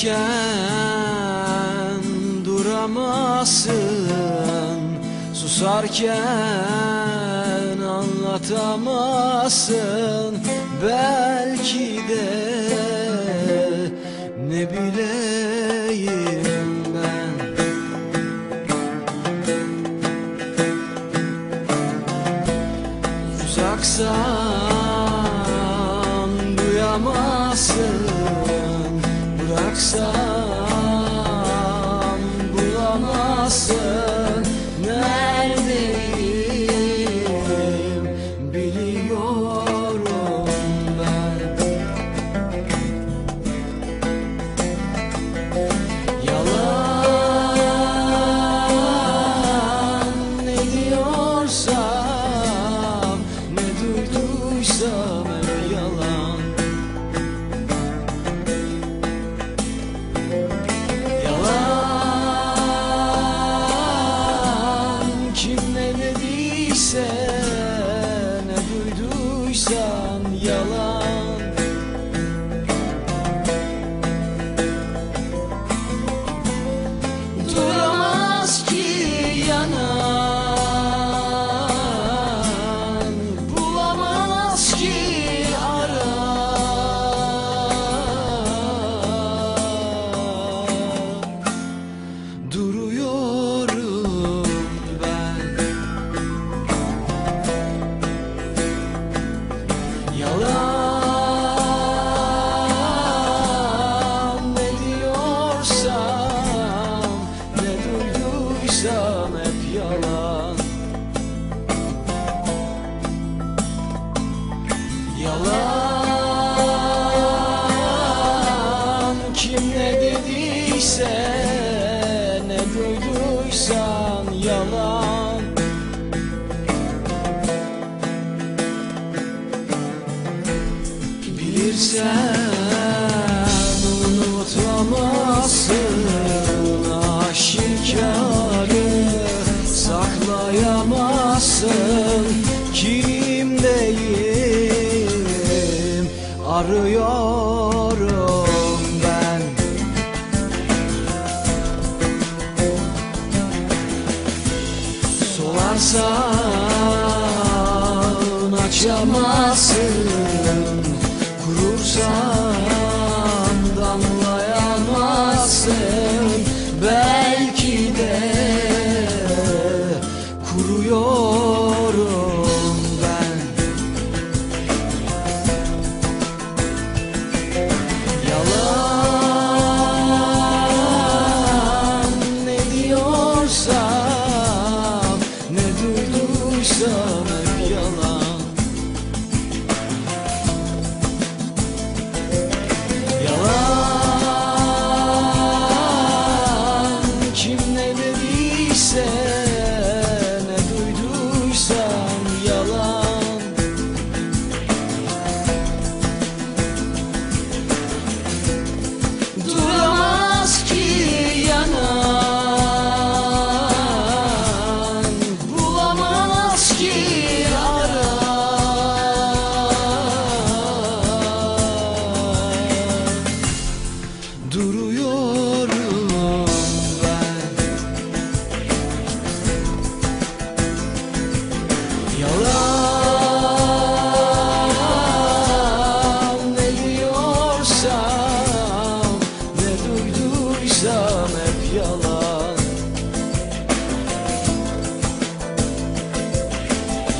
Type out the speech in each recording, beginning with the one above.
aşırken duramazsın. Susarken anlatamazsın. Belki de ne bileyim ben. Uzaksan duyamazsın Bıraksam bulamazsın. Neredeyim biliyorum ben. Yalan ne diyorsam Ne duyduysam Yalan kim ne dediyse Ne duyduysan yalan. Bilirsen unutamazsın Aşikarı saklayamazsın. Kimdeyim arıyorum ben. Solarsan açamazsın Kurursan damlayamazsın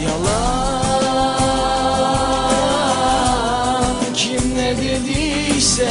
Yalan. Kim ne dediyse